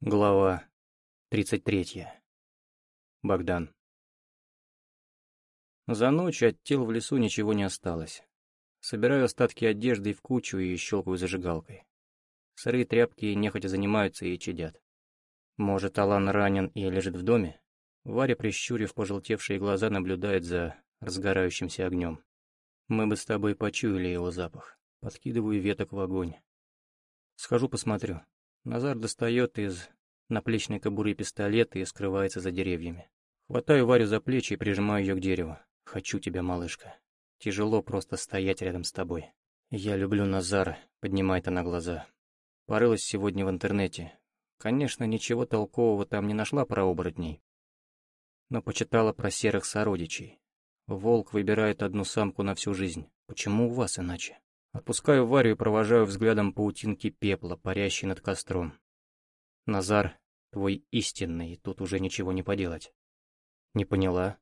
Глава 33. Богдан. За ночь от тел в лесу ничего не осталось. Собираю остатки одежды в кучу и щелкаю зажигалкой. Сырые тряпки нехотя занимаются и чадят. Может, Алан ранен и лежит в доме? Варя, прищурив пожелтевшие глаза, наблюдает за разгорающимся огнем. Мы бы с тобой почуяли его запах. Подкидываю веток в огонь. Схожу посмотрю. Назар достает из наплечной кобуры пистолет и скрывается за деревьями. Хватаю Варю за плечи и прижимаю ее к дереву. «Хочу тебя, малышка. Тяжело просто стоять рядом с тобой. Я люблю Назара», — поднимает она глаза. Порылась сегодня в интернете. Конечно, ничего толкового там не нашла про оборотней. Но почитала про серых сородичей. Волк выбирает одну самку на всю жизнь. Почему у вас иначе? Отпускаю Варю и провожаю взглядом паутинки пепла, парящей над костром. Назар, твой истинный, тут уже ничего не поделать. Не поняла.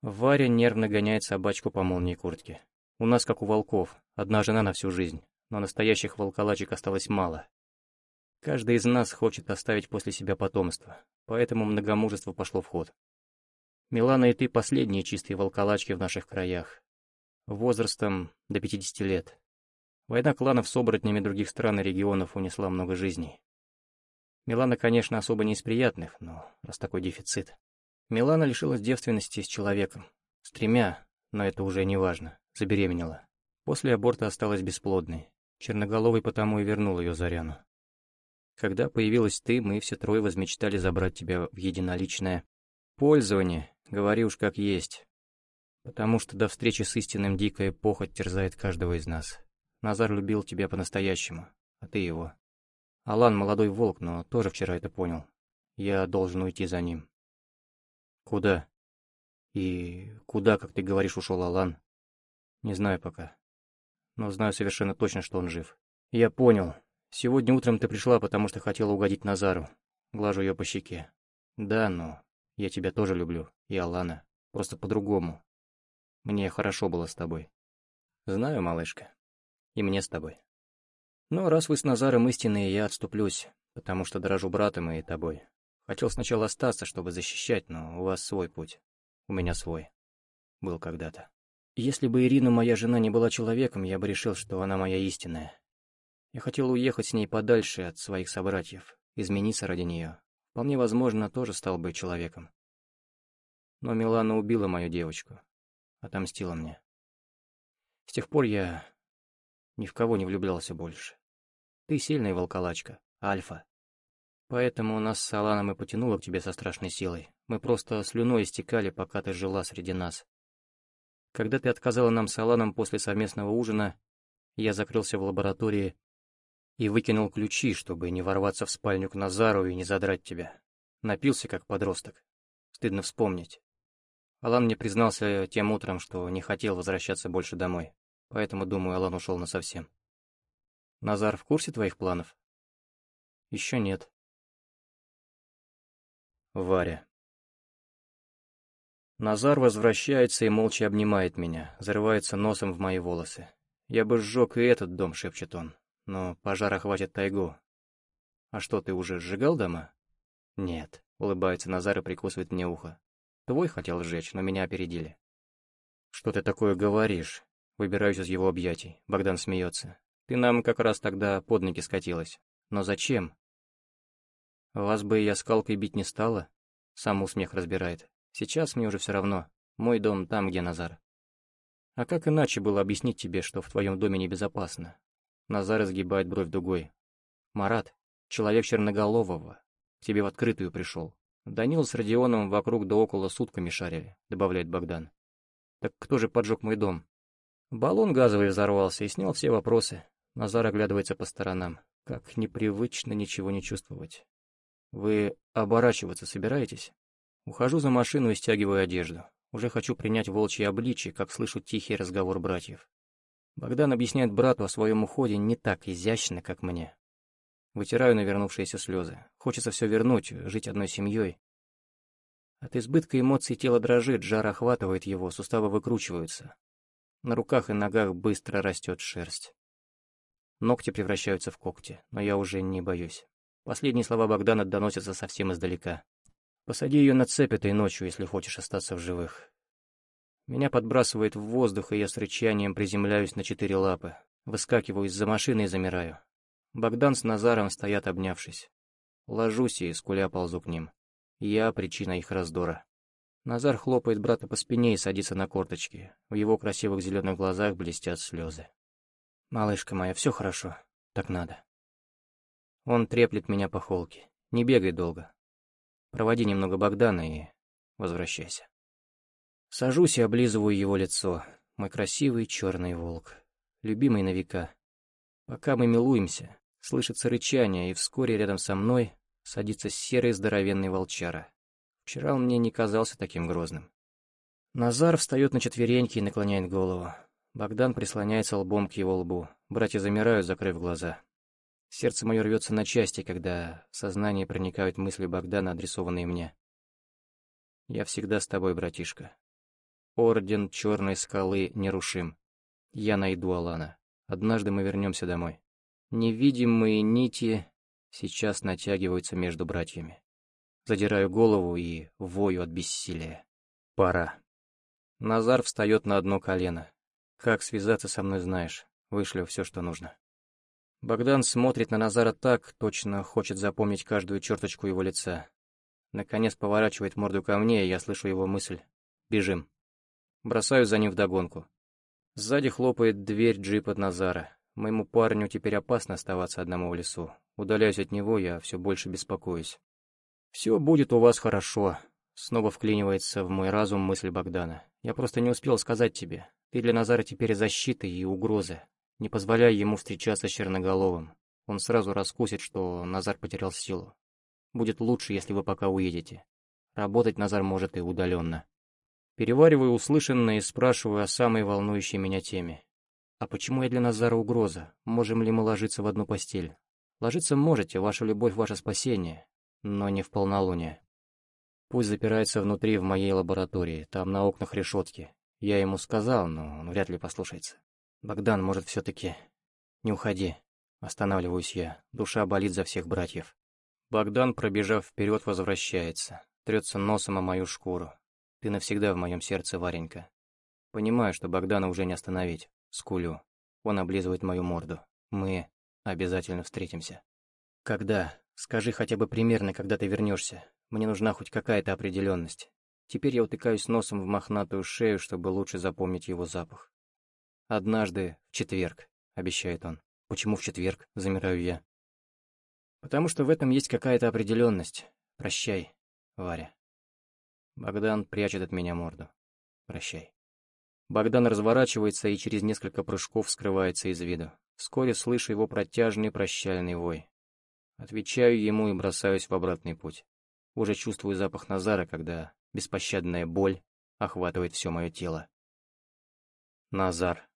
Варя нервно гоняет собачку по молнии куртки. У нас, как у волков, одна жена на всю жизнь, но настоящих волколачек осталось мало. Каждый из нас хочет оставить после себя потомство, поэтому многомужество пошло в ход. Милана и ты последние чистые волколачки в наших краях возрастом до 50 лет. Война кланов с оборотнями других стран и регионов унесла много жизней. Милана, конечно, особо не из приятных, но раз такой дефицит. Милана лишилась девственности с человеком. С тремя, но это уже не важно. Забеременела. После аборта осталась бесплодной. Черноголовый потому и вернул ее Заряну. Когда появилась ты, мы все трое возмечтали забрать тебя в единоличное пользование, говори уж как есть. Потому что до встречи с истинным дикая похоть терзает каждого из нас. Назар любил тебя по-настоящему, а ты его. Алан молодой волк, но тоже вчера это понял. Я должен уйти за ним. Куда? И куда, как ты говоришь, ушел Алан? Не знаю пока. Но знаю совершенно точно, что он жив. Я понял. Сегодня утром ты пришла, потому что хотела угодить Назару. Глажу ее по щеке. Да, но я тебя тоже люблю. И Алана. Просто по-другому. Мне хорошо было с тобой. Знаю, малышка. И мне с тобой. Но раз вы с Назаром истинные, я отступлюсь, потому что дорожу братом и тобой. Хотел сначала остаться, чтобы защищать, но у вас свой путь. У меня свой. Был когда-то. Если бы Ирина, моя жена, не была человеком, я бы решил, что она моя истинная. Я хотел уехать с ней подальше от своих собратьев, измениться ради нее. Вполне возможно, тоже стал бы человеком. Но Милана убила мою девочку, отомстила мне. С тех пор я ни в кого не влюблялся больше. Ты сильная волколачка, альфа. Поэтому нас с Аланом и потянуло к тебе со страшной силой. Мы просто слюной истекали, пока ты жила среди нас. Когда ты отказала нам с Аланом после совместного ужина, я закрылся в лаборатории и выкинул ключи, чтобы не ворваться в спальню к Назару и не задрать тебя. Напился, как подросток. Стыдно вспомнить. Алан мне признался тем утром, что не хотел возвращаться больше домой. Поэтому, думаю, Алан ушел насовсем. Назар в курсе твоих планов? Еще нет. Варя. Назар возвращается и молча обнимает меня, зарывается носом в мои волосы. Я бы сжег и этот дом, шепчет он, но пожар охватит тайгу. А что, ты уже сжигал дома? Нет, улыбается Назар и прикусывает мне ухо. Твой хотел сжечь, но меня опередили. Что ты такое говоришь? Выбираюсь из его объятий. Богдан смеется. Ты нам как раз тогда под ноги скатилась. Но зачем? Вас бы я скалкой бить не стала. Сам усмех разбирает. Сейчас мне уже все равно. Мой дом там, где Назар. А как иначе было объяснить тебе, что в твоем доме небезопасно? Назар изгибает бровь дугой. Марат, человек черноголового, к тебе в открытую пришел. Данил с Родионом вокруг да около сутками шарили, добавляет Богдан. Так кто же поджег мой дом? Баллон газовый взорвался и снял все вопросы. Назар оглядывается по сторонам. Как непривычно ничего не чувствовать. Вы оборачиваться собираетесь? Ухожу за машину и стягиваю одежду. Уже хочу принять волчье обличие, как слышу тихий разговор братьев. Богдан объясняет брату о своем уходе не так изящно, как мне. Вытираю навернувшиеся слезы. Хочется все вернуть, жить одной семьей. От избытка эмоций тело дрожит, жар охватывает его, суставы выкручиваются. На руках и ногах быстро растет шерсть. Ногти превращаются в когти, но я уже не боюсь. Последние слова Богдана доносятся совсем издалека. «Посади ее на цепь этой ночью, если хочешь остаться в живых». Меня подбрасывает в воздух, и я с рычанием приземляюсь на четыре лапы. Выскакиваю из-за машины и замираю. Богдан с Назаром стоят обнявшись. Ложусь и, скуля, ползу к ним. Я причина их раздора. Назар хлопает брата по спине и садится на корточки. В его красивых зеленых глазах блестят слезы. «Малышка моя, все хорошо. Так надо». Он треплет меня по холке. Не бегай долго. Проводи немного Богдана и возвращайся. Сажусь и облизываю его лицо. Мой красивый черный волк. Любимый на века. Пока мы милуемся, слышится рычание, и вскоре рядом со мной садится серый здоровенный волчара. Вчера он мне не казался таким грозным. Назар встает на четвереньки и наклоняет голову. Богдан прислоняется лбом к его лбу. Братья замирают, закрыв глаза. Сердце мое рвется на части, когда в сознание проникают мысли Богдана, адресованные мне. «Я всегда с тобой, братишка. Орден Черной Скалы нерушим. Я найду Алана. Однажды мы вернемся домой. Невидимые нити сейчас натягиваются между братьями. Задираю голову и вою от бессилия. Пора. Назар встает на одно колено. Как связаться со мной знаешь. Вышлю все, что нужно. Богдан смотрит на Назара так, точно хочет запомнить каждую черточку его лица. Наконец поворачивает морду ко мне, и я слышу его мысль. «Бежим». Бросаю за ним вдогонку. Сзади хлопает дверь джипа Назара. Моему парню теперь опасно оставаться одному в лесу. Удаляюсь от него, я все больше беспокоюсь. «Все будет у вас хорошо», — снова вклинивается в мой разум мысль Богдана. «Я просто не успел сказать тебе. Ты для Назара теперь защита и угроза. Не позволяй ему встречаться с Черноголовым. Он сразу раскусит, что Назар потерял силу. Будет лучше, если вы пока уедете. Работать Назар может и удаленно. Перевариваю услышанное и спрашиваю о самой волнующей меня теме. А почему я для Назара угроза? Можем ли мы ложиться в одну постель? Ложиться можете, ваша любовь — ваше спасение, но не в полнолуние. Пусть запирается внутри в моей лаборатории, там на окнах решетки. Я ему сказал, но он вряд ли послушается. «Богдан, может, все-таки...» «Не уходи». Останавливаюсь я. Душа болит за всех братьев. Богдан, пробежав вперед, возвращается. Трется носом о мою шкуру. Ты навсегда в моем сердце, Варенька. Понимаю, что Богдана уже не остановить. Скулю. Он облизывает мою морду. Мы обязательно встретимся. Когда? Скажи хотя бы примерно, когда ты вернешься. Мне нужна хоть какая-то определенность. Теперь я утыкаюсь носом в мохнатую шею, чтобы лучше запомнить его запах. «Однажды, в четверг», — обещает он. «Почему в четверг?» — замираю я. «Потому что в этом есть какая-то определенность. Прощай, Варя». Богдан прячет от меня морду. «Прощай». Богдан разворачивается и через несколько прыжков скрывается из виду. Вскоре слышу его протяжный прощальный вой. Отвечаю ему и бросаюсь в обратный путь. Уже чувствую запах Назара, когда беспощадная боль охватывает все мое тело. Назар.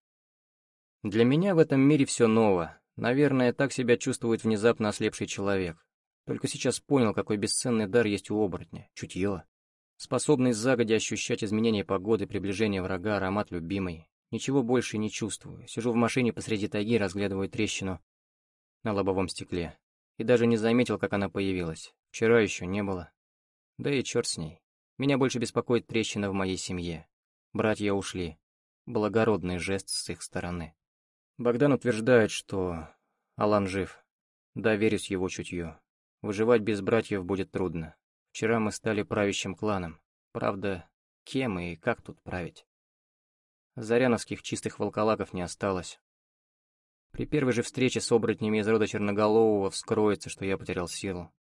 Для меня в этом мире все ново. Наверное, так себя чувствует внезапно ослепший человек. Только сейчас понял, какой бесценный дар есть у оборотня — чутье. Способность загодя ощущать изменения погоды, приближение врага, аромат любимой. Ничего больше не чувствую. Сижу в машине посреди тайги, разглядываю трещину на лобовом стекле. И даже не заметил, как она появилась. Вчера еще не было. Да и черт с ней. Меня больше беспокоит трещина в моей семье. Братья ушли. Благородный жест с их стороны. Богдан утверждает, что Алан жив. Доверюсь его чутью. Выживать без братьев будет трудно. Вчера мы стали правящим кланом. Правда, кем и как тут править? Заряновских чистых волколаков не осталось. При первой же встрече с оборотнями из рода Черноголового вскроется, что я потерял силу.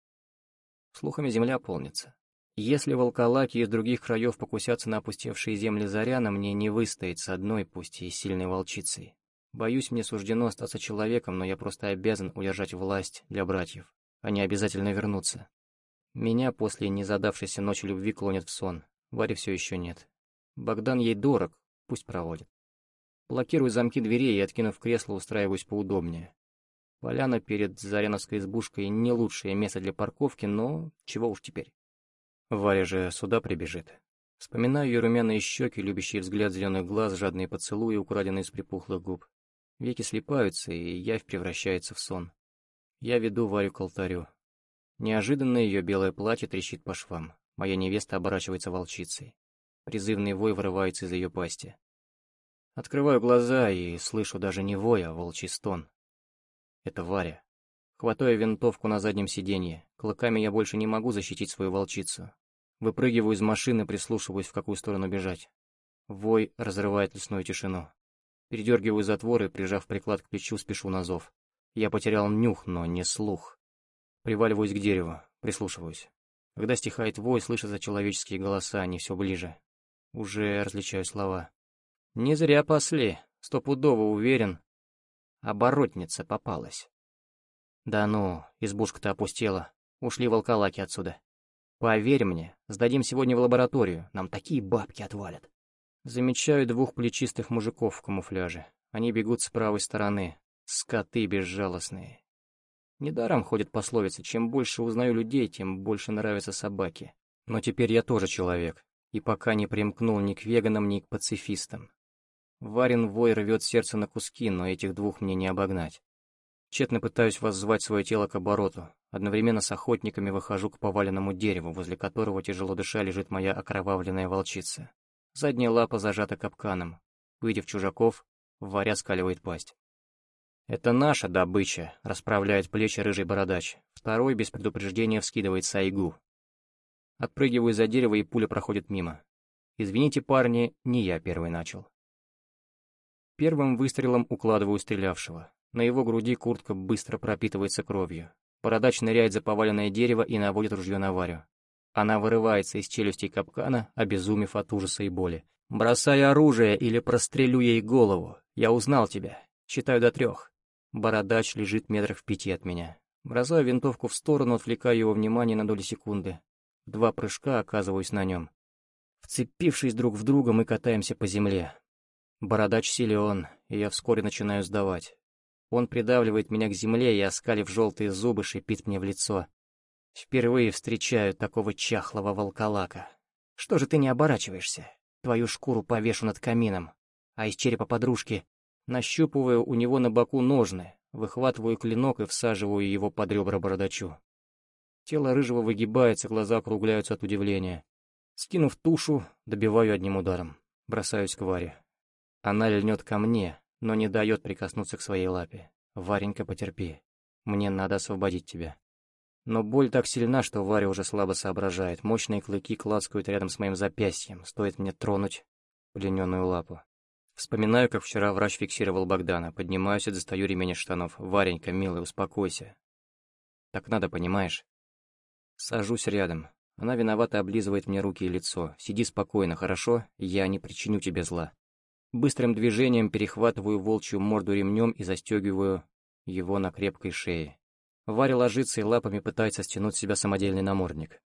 Слухами земля полнится. Если волколаки из других краев покусятся на опустевшие земли Заряна, мне не выстоять с одной, пусть и сильной волчицей. Боюсь, мне суждено остаться человеком, но я просто обязан удержать власть для братьев. Они обязательно вернутся. Меня после незадавшейся ночи любви клонят в сон. Вари все еще нет. Богдан ей дорог, пусть проводит. Блокирую замки дверей и, откинув кресло, устраиваюсь поудобнее. Поляна перед Заряновской избушкой не лучшее место для парковки, но чего уж теперь. Варя же сюда прибежит. Вспоминаю ее румяные щеки, любящий взгляд зеленых глаз, жадные поцелуи, украденные из припухлых губ. Веки слипаются, и явь превращается в сон. Я веду Варю к алтарю. Неожиданно ее белое платье трещит по швам. Моя невеста оборачивается волчицей. Призывный вой вырывается из ее пасти. Открываю глаза и слышу даже не вой, а волчий стон. Это Варя. Хватаю винтовку на заднем сиденье. Клыками я больше не могу защитить свою волчицу. Выпрыгиваю из машины, прислушиваюсь, в какую сторону бежать. Вой разрывает лесную тишину. Передергиваю затвор и, прижав приклад к плечу, спешу на зов. Я потерял нюх, но не слух. Приваливаюсь к дереву, прислушиваюсь. Когда стихает вой, слышатся человеческие голоса, они все ближе. Уже различаю слова. Не зря пасли, стопудово уверен. Оборотница попалась. Да ну, избушка-то опустела. Ушли волколаки отсюда. Поверь мне, сдадим сегодня в лабораторию, нам такие бабки отвалят. Замечаю двух плечистых мужиков в камуфляже. Они бегут с правой стороны. Скоты безжалостные. Недаром ходит пословица, чем больше узнаю людей, тем больше нравятся собаки. Но теперь я тоже человек, и пока не примкнул ни к веганам, ни к пацифистам. Варен вой рвет сердце на куски, но этих двух мне не обогнать. Тщетно пытаюсь воззвать свое тело к обороту. Одновременно с охотниками выхожу к поваленному дереву, возле которого тяжело дыша лежит моя окровавленная волчица. Задняя лапа зажата капканом. Увидев чужаков, Варя скаливает пасть. «Это наша добыча», — расправляет плечи рыжий бородач. Второй без предупреждения вскидывает сайгу. Отпрыгиваю за дерево, и пуля проходит мимо. «Извините, парни, не я первый начал». Первым выстрелом укладываю стрелявшего. На его груди куртка быстро пропитывается кровью. Бородач ныряет за поваленное дерево и наводит ружье на Варю. Она вырывается из челюстей капкана, обезумев от ужаса и боли. «Бросай оружие или прострелю ей голову. Я узнал тебя. Считаю до трех». Бородач лежит метрах в пяти от меня. Бросаю винтовку в сторону, отвлекая его внимание на доли секунды. Два прыжка оказываюсь на нем. Вцепившись друг в друга, мы катаемся по земле. Бородач силен, и я вскоре начинаю сдавать. Он придавливает меня к земле и, оскалив желтые зубы, шипит мне в лицо. Впервые встречаю такого чахлого волколака. Что же ты не оборачиваешься? Твою шкуру повешу над камином. А из черепа подружки нащупываю у него на боку ножны, выхватываю клинок и всаживаю его под ребра бородачу. Тело рыжего выгибается, глаза округляются от удивления. Скинув тушу, добиваю одним ударом. Бросаюсь к Варе. Она льнет ко мне, но не дает прикоснуться к своей лапе. Варенька, потерпи. Мне надо освободить тебя. Но боль так сильна, что Варя уже слабо соображает. Мощные клыки клацкают рядом с моим запястьем. Стоит мне тронуть плененную лапу. Вспоминаю, как вчера врач фиксировал Богдана. Поднимаюсь и достаю ремень из штанов. «Варенька, милый, успокойся». «Так надо, понимаешь?» Сажусь рядом. Она виновато облизывает мне руки и лицо. «Сиди спокойно, хорошо? Я не причиню тебе зла». Быстрым движением перехватываю волчью морду ремнем и застегиваю его на крепкой шее. Варя ложится и лапами пытается стянуть с себя самодельный намордник.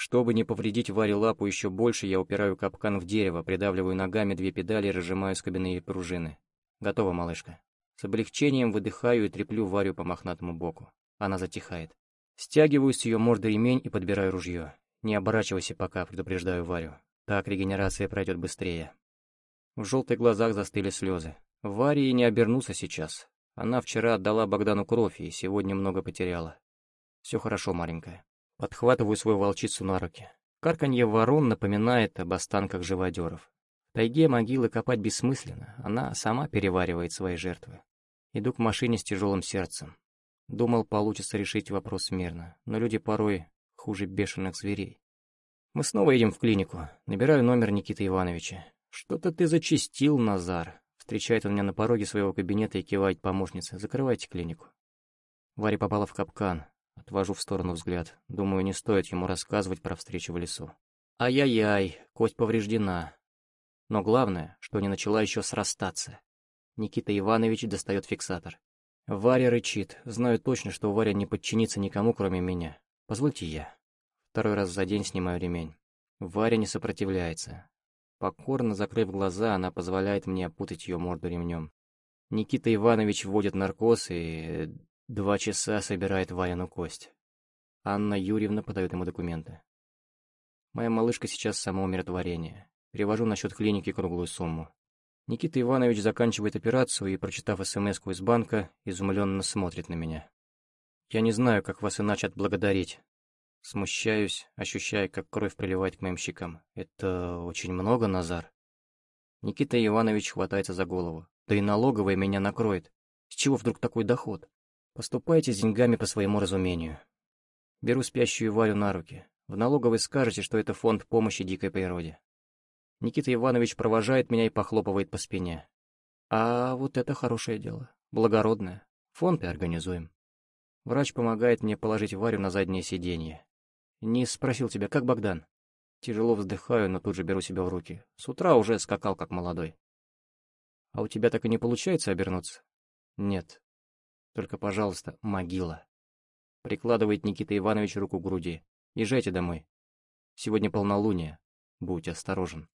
Чтобы не повредить Варе лапу еще больше, я упираю капкан в дерево, придавливаю ногами две педали и разжимаю скобяные пружины. Готово, малышка. С облегчением выдыхаю и треплю Варю по мохнатому боку. Она затихает. Стягиваю с ее морды ремень и подбираю ружье. Не оборачивайся пока, предупреждаю Варю. Так регенерация пройдет быстрее. В желтых глазах застыли слезы. Варя не обернулся сейчас. Она вчера отдала Богдану кровь и сегодня много потеряла. Все хорошо, маленькая. Подхватываю свою волчицу на руки. Карканье ворон напоминает об останках живодеров. В тайге могилы копать бессмысленно, она сама переваривает свои жертвы. Иду к машине с тяжелым сердцем. Думал, получится решить вопрос мирно, но люди порой хуже бешеных зверей. Мы снова едем в клинику. Набираю номер Никиты Ивановича. «Что-то ты зачистил, Назар. Встречает он меня на пороге своего кабинета и кивает помощнице. «Закрывайте клинику». Варя попала в капкан. Отвожу в сторону взгляд. Думаю, не стоит ему рассказывать про встречу в лесу. Ай-яй-яй, кость повреждена. Но главное, что не начала еще срастаться. Никита Иванович достает фиксатор. Варя рычит. Знаю точно, что Варя не подчинится никому, кроме меня. Позвольте я. Второй раз за день снимаю ремень. Варя не сопротивляется. Покорно закрыв глаза, она позволяет мне опутать ее морду ремнем. Никита Иванович вводит наркоз и два часа собирает Варину кость. Анна Юрьевна подает ему документы. Моя малышка сейчас самоумиротворение. Перевожу на счет клиники круглую сумму. Никита Иванович заканчивает операцию и, прочитав смс из банка, изумленно смотрит на меня. Я не знаю, как вас иначе отблагодарить. Смущаюсь, ощущая, как кровь приливает к моим щекам. Это очень много, Назар. Никита Иванович хватается за голову. Да и налоговая меня накроет. С чего вдруг такой доход? Поступайте с деньгами по своему разумению. Беру спящую Варю на руки. В налоговой скажете, что это фонд помощи дикой природе. Никита Иванович провожает меня и похлопывает по спине. А вот это хорошее дело. Благородное. Фонд и организуем. Врач помогает мне положить Варю на заднее сиденье. Не спросил тебя, как Богдан? Тяжело вздыхаю, но тут же беру себя в руки. С утра уже скакал, как молодой. А у тебя так и не получается обернуться? Нет. Только, пожалуйста, могила. Прикладывает Никита Иванович руку к груди. Езжайте домой. Сегодня полнолуние. Будь осторожен.